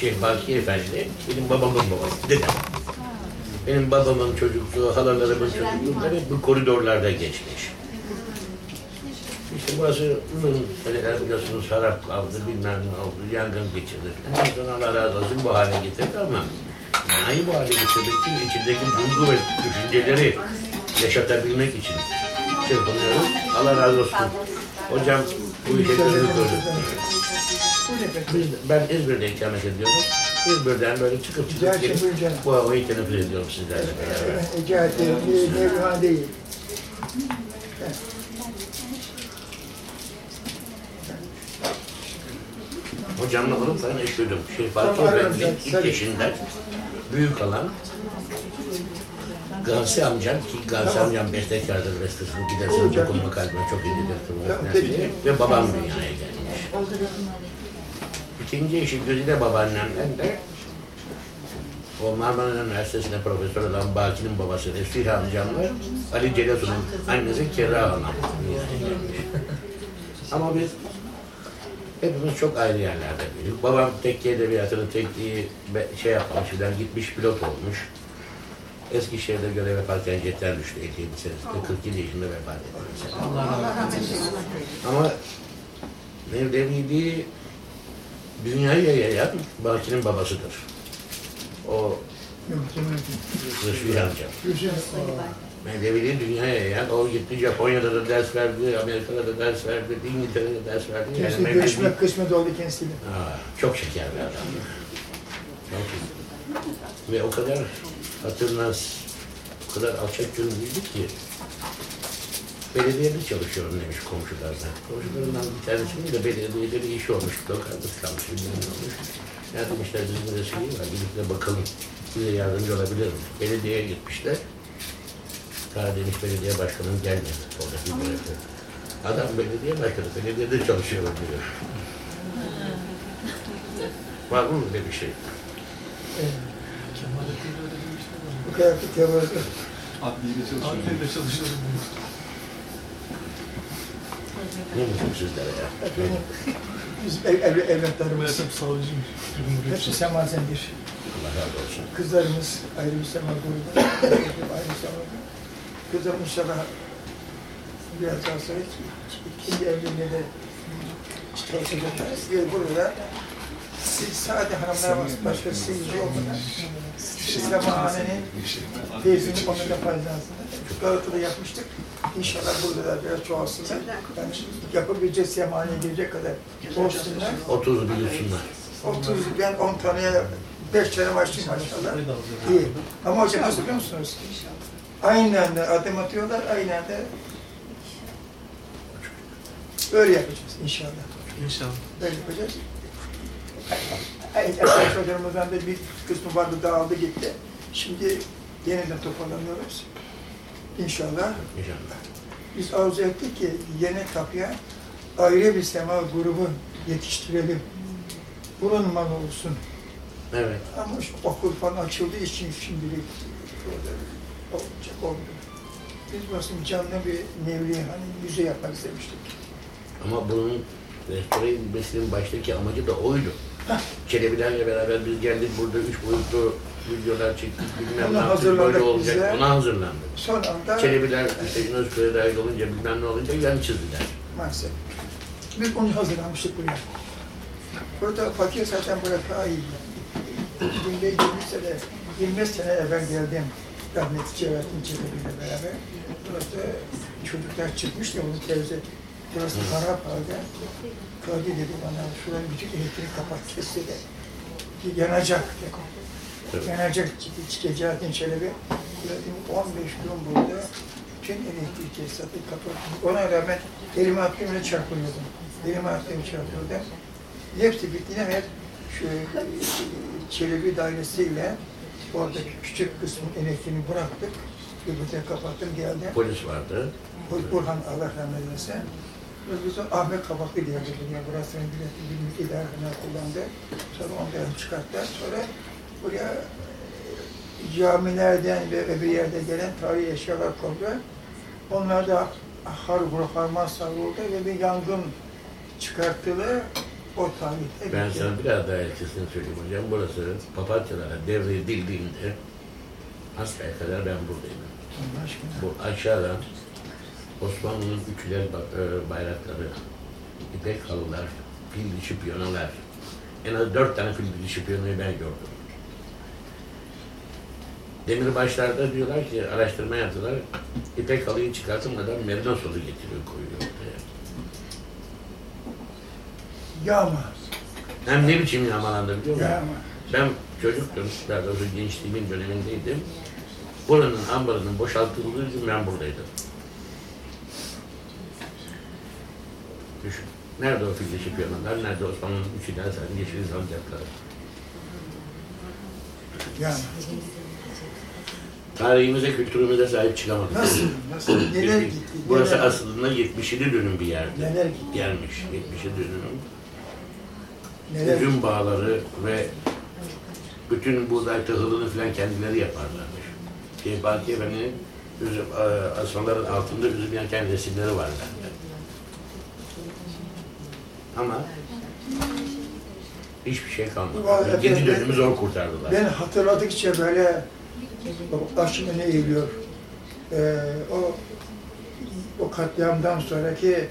Şeyh Baki Efendi benim babamın babası, dedem. Benim babamın çocukluğu, halalarımın çocukluğu hep bu koridorlarda geçmiş. İşte burası uzun seneler biliyorsunuz harap kaldı, bilmem ne oldu, yangın geçirdi. Ondan sonra Allah razı olsun bu hale getirdi ama binayı bu hale getirmek için içindeki duygu ve düşünceleri yaşatabilmek için çırpınıyoruz. Allah razı olsun. Hocam bu işe gönül koydu. Biz, ben İzmir'de ikamet ediyorum. İzmir'den böyle çıkıp çıkıp gelip bu havayı teneffüs ediyorum sizlerle beraber. Ecahati, Mevlana değil. Hocamla olup ben eşliyordum. Şey Fatih ararım ilk eşinden büyük olan Gavsi amcam ki Gavsi Tamam. amcam bestekardır bestesini gidersin Olacak. dokunma kalbime çok Tamam, peki. Ve babam dünyaya gelmiş. İkinci eşi Gözide babaannemden de o Marmara Üniversitesi'nde profesör olan Baki'nin babası Resul amcamla Ali Celasu'nun annesi Kerra Hanım. Ama biz hepimiz çok ayrı yerlerde büyüdük. Babam tekke edebiyatını tekliği be- şey yapmış filan gitmiş pilot olmuş. Eskişehir'de görev yaparken jetten düştü 57 senesinde 47 yaşında vefat etti. Ama Mevlevi'yi dünyaya yayan Baki'nin babasıdır. O amcam. Güzel. Mevlevi'yi dünyaya yayan, o gitti Japonya'da da ders verdi, Amerika'da da ders verdi, İngiltere'de de ders verdi. Yani Kendisi Mevlevi- görüşmek kısmet oldu kendisiyle. Aa, çok şeker bir adam. Çok iyi. Ve o kadar hatırnaz, o kadar alçak gönüllüydü ki belediyede çalışıyorum demiş komşulardan. Komşularından bir tanesinin de belediyede bir işi olmuş. Lokantası kalmış, bilmem ne olmuş. Ya demişler bizim de şeyi var, gidip de bakalım. Size yardımcı olabilir mi? Belediyeye gitmişler. Karadeniz Belediye Başkanı'nın gelmedi. Oradaki görevli. Adam belediye başkanı, belediyede çalışıyorum diyor. Var mı öyle bir şey? Bu kadar bir tevazu. Adliyede çalışıyorum. Adliyede çalışıyorum. Ne mutlu sizlere ya. Biz ev, ev, evlatlarımız, Meğersem savcıyım. Hepsi semazen bir. Allah razı olsun. Kızlarımız ayrı bir sema grubu, ayrı bir sema grubu. Kızım inşallah biraz daha sonra ikinci evliliğine de çalışacaklar. Bir burada siz sade hanımlar var, başka seyirci olmadan. Semahanenin teyzini onunla paylaşsınlar. Galata'da yapmıştık. İnşallah burada da biraz çoğalsınlar. Yani yapabileceğiz semahaneye girecek kadar olsunlar. 30 büyüsünler. 30, ben 10 taneye 5 tane başlayayım maşallah. İyi. Ama hocam nasıl biliyor musunuz? Aynen de adım atıyorlar, aynen de öyle yapacağız inşallah. İnşallah. Böyle yapacağız. Arkadaş hocalarımızdan da bir kısmı vardı dağıldı gitti. Şimdi yeniden toparlanıyoruz. İnşallah. İnşallah. Biz arzu ettik ki yeni kapıya ayrı bir sema grubu yetiştirelim. Bunun malı olsun. Evet. Ama şu okul falan açıldığı için şimdilik olacak olmuyor. Biz burasını canlı bir nevri hani müze yapmak istemiştik. Ama bunun restore edilmesinin baştaki amacı da oydu. Çelebilerle beraber biz geldik burada üç boyutlu videolar çektik. Bilmem ne yaptık, böyle olacak. bize. Ona hazırlandık. Son anda Çelebiler işte Yunus dahil olunca bilmem ne olunca yan çizdiler. maalesef biz onu hazırlamıştık buraya. Burada fakir zaten buraya daha iyi. 20 sene, 25 sene evvel geldim. Rahmetli Cevhettin Çelebi ile beraber. Burası çocuklar çıkmıştı onun teyze. Burası harap halde. Kadı dedi bana, şuranın bütün elektrik kapat kesti de. Yanacak dedi. Yanacak Cevhettin Çelebi. Dedim 15 gün burada bütün elektrik tesisatı kapattım. Ona rağmen elime attığımda çarpılıyordum. Elime attığım çarpıldı. Hepsi bittiğine kadar şu e, Çelebi dairesiyle oradaki küçük kısmın elektriğini bıraktık. Öbürüne kapattım geldim. Polis vardı. Bur- Burhan Allah rahmet eylesin. O Ahmet Kabaklı diye buraya burasını bileti bilmek idarına kullandı. Sonra ondan çıkarttılar. Sonra buraya e, camilerden ve öbür yerde gelen tarihi eşyalar kondu. Onlar da har harman savruldu ve bir yangın çıkarttılar. O tarihte Ben bitti. sana biraz daha elçisini söyleyeyim hocam. Burası papatyalara devredildiğinde Aska'ya kadar ben aşkına. Bu aşağıdan Osmanlı'nın üçler e, bayrakları, ipek halılar, fil dişi piyanolar. En az dört tane fil dişi piyanoyu ben gördüm. Demirbaşlarda diyorlar ki araştırma yaptılar. İpek halıyı çıkartmadan merinosolu getiriyor koyuyor ortaya. Yağma. Hem ne biçim yağmalandı biliyor musun? Yağma. Ben çocuktum, daha doğrusu gençliğimin dönemindeydim. Buranın ambarının boşaltıldığı gün ben buradaydım. Düşün. Nerede o fil dişi piyanolar, nerede Osmanlı'nın üçü sen yeşil sancakları. Yağma. Tarihimize, kültürümüze sahip çıkamadık. Nasıl? Nasıl? Neler gitti? Burası neler, aslında 77 dönüm bir yerdi. Neler gitti? Gelmiş 77 dönüm. Neler Üzüm bağları ve bütün buğday tahılını falan kendileri yaparlarmış. Fatih Efendi'nin üzüm, e, asmaların altında üzüm yerken resimleri var bende. Ama hiçbir şey kalmadı. Ben- dönümü zor kurtardılar. Ben hatırladıkça böyle başıma ne eğiliyor. Ee, o o katliamdan sonraki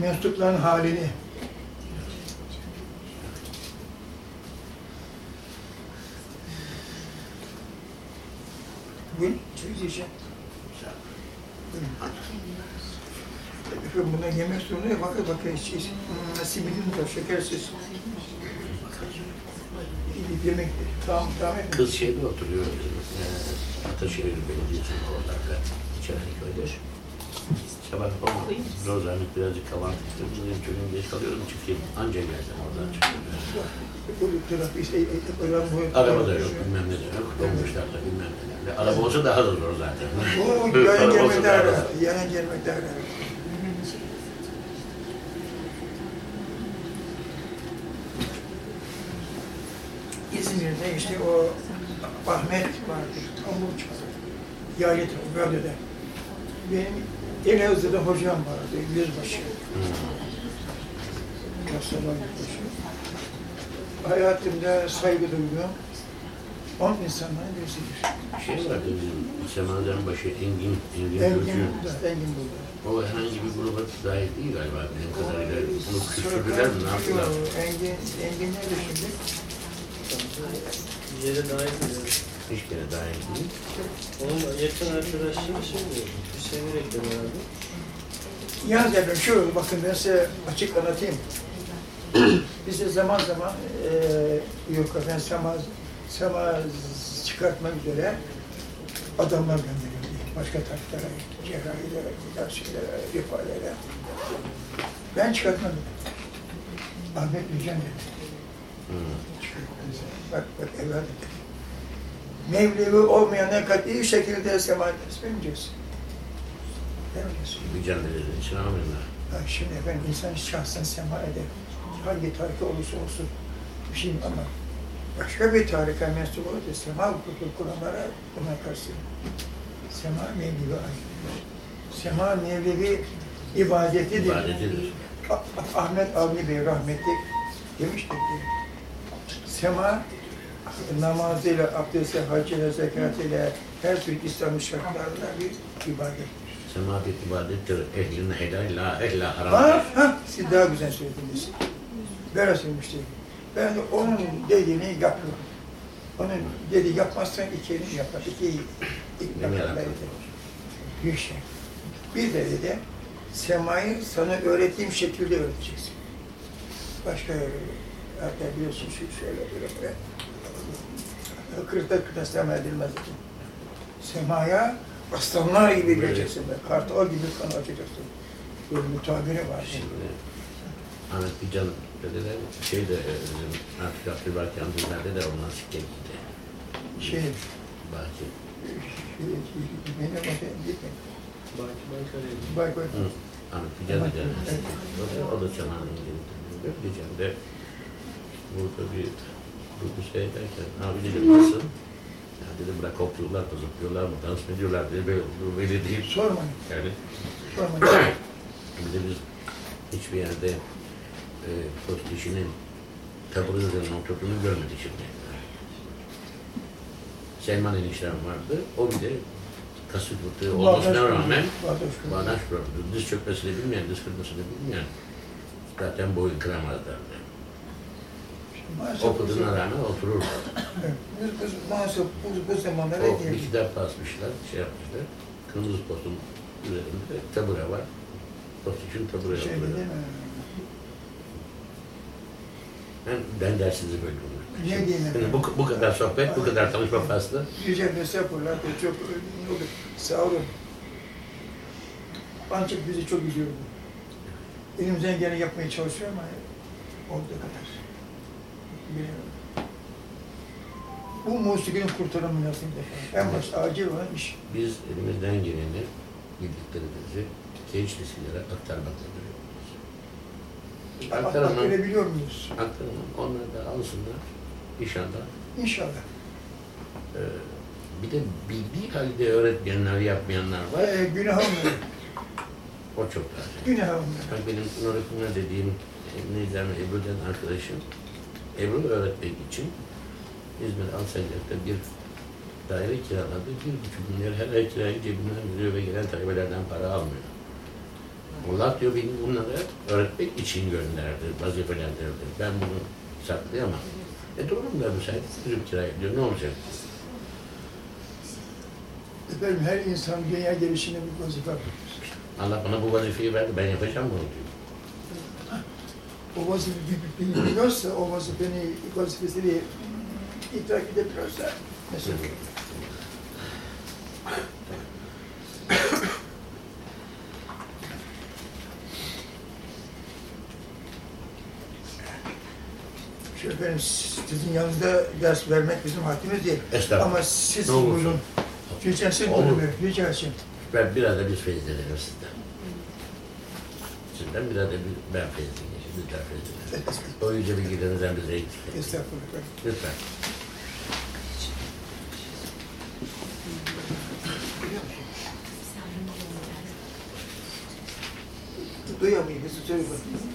mensupların halini Bu çay yiyeceğim. Efendim buna yemek sunuluyor. Bakın bakın hiç hiç hmm, simidim de şekersiz. Gidip yemek tamam tamam. Kız şeyde oturuyor, e, Ataşehir Belediyesi'nin oralarda, Çelenköy'de. Sabah olmadı, Rozanlık birazcık istedim. Benim çocuğum geç kalıyorum, çıkayım. Anca geldim oradan çıkıyorum. Araba da yok, bilmem ne de yok, dolmuşlar da bilmem nelerle. Araba olsa daha da zor zaten. Araba olsa gelmekte daha da ara. zor. Yayın gelmekte İzmir'de işte o Ahmet vardı. Hamurcu. Yayet Radyo'da. Benim Elazığ'da hocam vardı. Yüzbaşı. Mustafa Yüzbaşı. Hayatımda saygı duyduğum on insanların birisidir. Şey vardı bizim Semazen başı Engin, Engin Engin Gürcü. Engin burada. O herhangi bir gruba dahil değil galiba benim kadarıyla. Onu küçüldüler mi, ne yaptılar? Engin, Engin nerede şimdi? Yere dahil ediyor. Hiç kere dahil değil. Onun yakın arkadaşları şey diyor. Hüseyin reklam herhalde. Yalnız efendim şu bakın ben size açık anlatayım. Bize zaman zaman eee yok efendim sema, sema çıkartmak üzere adamlar gönderildi. Başka taraflara, cerrahilere, derslere, ifadelere. Ben çıkartmadım. Ahmet Mücan dedi. Bak bak dedi. Mevlevi olmayana kat'i şekilde. Bir can dedi, için. Ha, şimdi efendim insan şahsen sema eder. Hangi tarika olursa olsun bir şey ama başka bir tarika mensup olursa sema hukuku kuranlara buna karşı sema mevlevi. Sema mevlevi ibadetidir. İbadetidir. Ah- Ahmet Avni Bey rahmetli demiştir ki sema namazıyla, abdesti, hacıyla, zekatıyla her türlü İslam'ın şartlarında bir ibadet. Sema bir ibadettir. Ehlin helal, la ehla Ha, haram. ha, siz daha güzel söylediniz. Böyle söylemiştim. Ben de onun dediğini yapıyorum. Onun dediği yapmazsan iki elini yapar. İki, Ne yaparlar dedi. Bir şey. Bir de dedi, semayı sana öğrettiğim şekilde öğreteceksin. Başka hatta biliyorsun şu şöyle böyle kırıkta sema edilmez dedi. Semaya aslanlar gibi Böyle. gireceksin. Kartal gibi kan açacaksın. Böyle bir tabiri var. Şimdi Ahmet Bican dediler, şey de e, bizim Artık Abdülbaki Abdülber'de de ondan sikke gitti. Şey, Baki. şey, benim efendim gitme. Bak, Bankara'ya Bak bak. Hı. Ahmet Bican da. Evet. O da, da geldi. Bican de burada bir grubu seyrederken, abi dedim nasıl? Ya dedim bırak hopluyorlar mı, zıplıyorlar mı, dans mı ediyorlar dedi. Böyle, böyle değil. Sormayın, Yani sormayın. bir de biz hiçbir yerde e, post işinin taburu üzerine oturduğunu görmedik şimdi. Selman eniştem vardı. O bir de kasık fıtığı olmasına rağmen bağdaş kurdu. Diz çökmesini bilmeyen, diz kırmasını bilmeyen zaten boyun kıramazlardı. Okuduğuna rağmen otururdu. Evet, Biz, biz maalesef bu, bu zamanlara O bir kitap basmışlar, şey yapmışlar. Kırmızı postun üzerinde tabure var. Post için tabure Şey yapılıyor. Ben, ben dersinizi böldüm. Ne diyeyim Yani bu, bu kadar sohbet, bu kadar tanışma faslı. Yüce Estağfurullah. Çok sağ olun. Ancak bizi çok üzüyordu. Elimizden geleni yapmaya çalışıyor ama olduğu kadar. Bu musikinin kurtarımı nasıl En başta acil olan iş. Biz elimizden geleni bildiklerimizi genç nesillere aktarmakla duruyoruz. Bak Aktaramam, görebiliyor muyuz? aktaramam. Onlar da alsınlar inşallah. İnşallah. Ee, bir de bildiği halde öğretmenler yapmayanlar var. Ee, günah olmuyor. O çok lazım. Günah olmuyor. Benim Nurif'ine dediğim e, Nizam Ebru'dan arkadaşım Ebru öğretmek için İzmir Alsancak'ta bir daire kiraladı. Bir buçuk milyar her ay kirayı cebinden veriyor ve gelen talebelerden para almıyor. Allah diyor beni bunları öğretmek için gönderdi, vazifelendirdi. Ben bunu saklayamam. E doğru mu da bu sen? Bizim kirayı diyor, ne olacak? Efendim her insan dünya gelişine bir vazife. Allah bana bu vazifeyi verdi, ben yapacağım bunu diyor. O vazife biliyorsa, o vazifeni, vazifesini idrak edebiliyorsa mesela Şu efendim sizin yanınızda ders vermek bizim haddimiz değil. Estağfurullah. Ama siz Ne buyurun. Rica Olur. buyurun. Rica. Ben biraz da biz feyizlenelim sizden. Sizden biraz da bir, ben feyizleneyim, feyizlenelim. O yüce bilgilerinizden bize eksik. Estağfurullah. Lütfen. Duyamıyor. Bizi söyle bakayım.